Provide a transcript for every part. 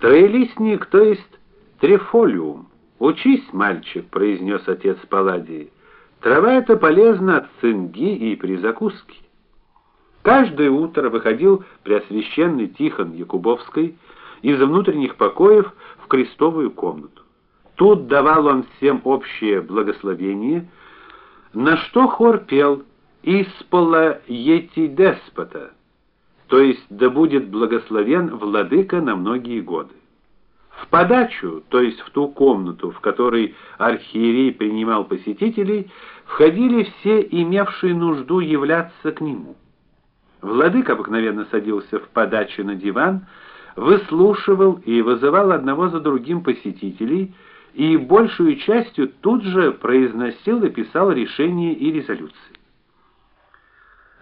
Троелистник, то есть трифолиум. Учись, мальчик, произнес отец Палладий. Трава эта полезна от цинги и при закуске. Каждое утро выходил Преосвященный Тихон Якубовский из внутренних покоев в крестовую комнату. Тут давал он всем общее благословение, на что хор пел: "Испола ети деспота" то есть да будет благословен владыка на многие годы. В подачу, то есть в ту комнату, в которой архиерей принимал посетителей, входили все имевшие нужду являться к нему. Владыка обыкновенно садился в подаче на диван, выслушивал и вызывал одного за другим посетителей, и большую частью тут же произносил и писал решения и резолюции.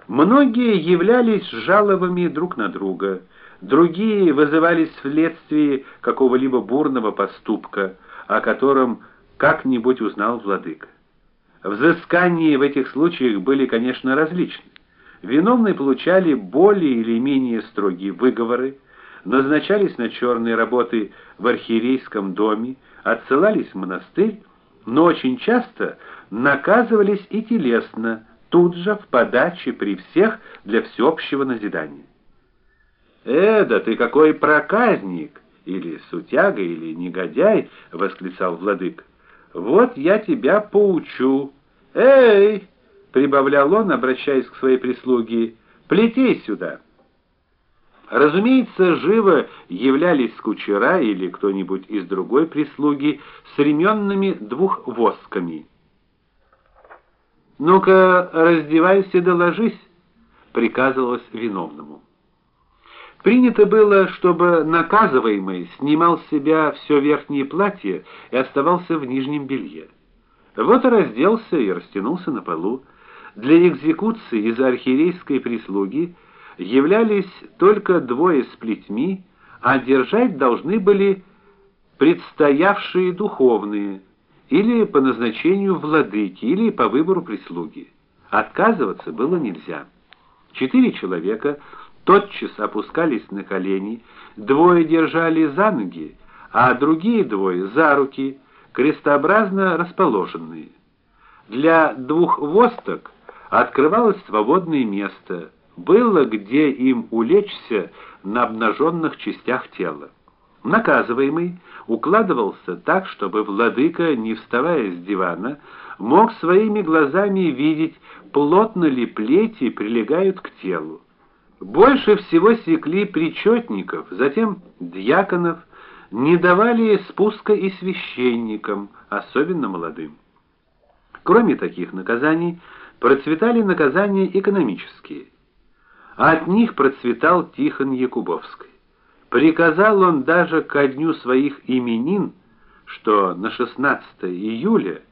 Многие являлись жалобами друг на друга, другие вызывались вследствие какого-либо бурного поступка, о котором как-нибудь узнал владыка. Взыскания в этих случаях были, конечно, различны. Виновные получали более или менее строгие выговоры, назначались на черные работы в архиерейском доме, отсылались в монастырь, но очень часто наказывались и телесно тут же в подаче при всех для всеобщего назидания. "Э, да ты какой проказник или сутяга или негодяй", восклицал владык. "Вот я тебя поучу. Эй!" прибавлял он, обращаясь к своей прислуге. "Плетей сюда". Разумеется, живо являлись кучера или кто-нибудь из другой прислуги с ременными двухвозками. Ну-ка, раздевайся да ложись, приказывалось виновному. Принято было, чтобы наказываемый снимал с себя все верхнее платье и оставался в нижнем белье. Вот и разделся и растянулся на полу. Для экзекуции из архиерейской прислуги являлись только двое с плетьми, а держать должны были предстоявшие духовные или по назначению владыки, или по выбору прислуги. Отказываться было нельзя. Четыре человека тотчас опускались на колени, двое держали за ноги, а другие двое за руки, крестообразно расположенные. Для двух восток открывалось свободное место, было где им улечься на обнаженных частях тела. Наказываемый укладывался так, чтобы владыка, не вставая с дивана, мог своими глазами видеть, плотно ли плети прилегают к телу. Больше всего секли причетников, затем диаконов, не давали спуска и священникам, особенно молодым. Кроме таких наказаний, процветали наказания экономические. От них процветал Тихон Якубовский. Приказал он даже ко дню своих именин, что на 16 июля,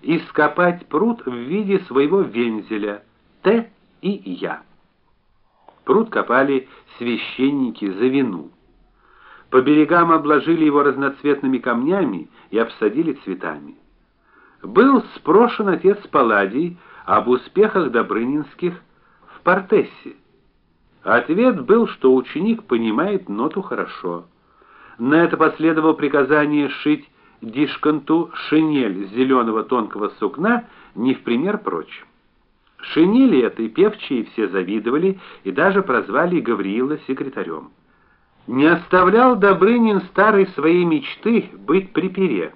ископать пруд в виде своего вензеля Т и Я. Пруд копали священники за вину. По берегам обложили его разноцветными камнями и обсадили цветами. Был спрошен отец Палладий об успехах Добрынинских в Портессе. Ответ был, что ученик понимает ноту хорошо. На это последовало приказание шить дишканту шинель зеленого тонкого сукна не в пример прочим. Шинели этой певчие все завидовали и даже прозвали Гавриила секретарем. Не оставлял Добрынин старой своей мечты быть при пере.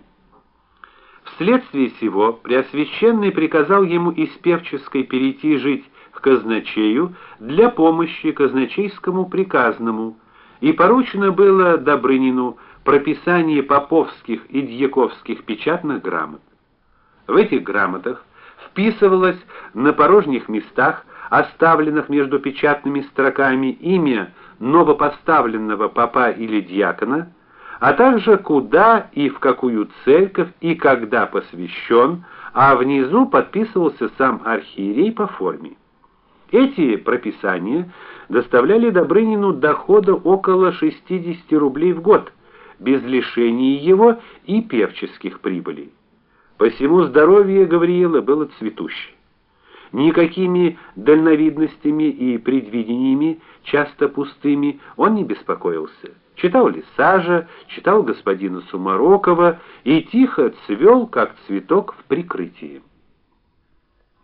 Вследствие сего Преосвященный приказал ему из певческой перейти жить к казначею для помощи казначейскому приказному, и поручено было Добрынину прописание поповских и дьяковских печатных грамот. В этих грамотах вписывалось на порожних местах, оставленных между печатными строками, имя новопоставленного попа или диакона, а также куда и в какую церковь и когда посвящен, а внизу подписывался сам архиерей по форме. Эти прописания доставляли Добрынину дохода около 60 рублей в год, без лишения его и певческих прибылей. Посему здоровье Гавриила было цветущее. Никакими дальновидностями и предвидениями, часто пустыми, он не беспокоился. читал Лисажа, читал господина Сумарокова и тихо цвел, как цветок в прикрытии.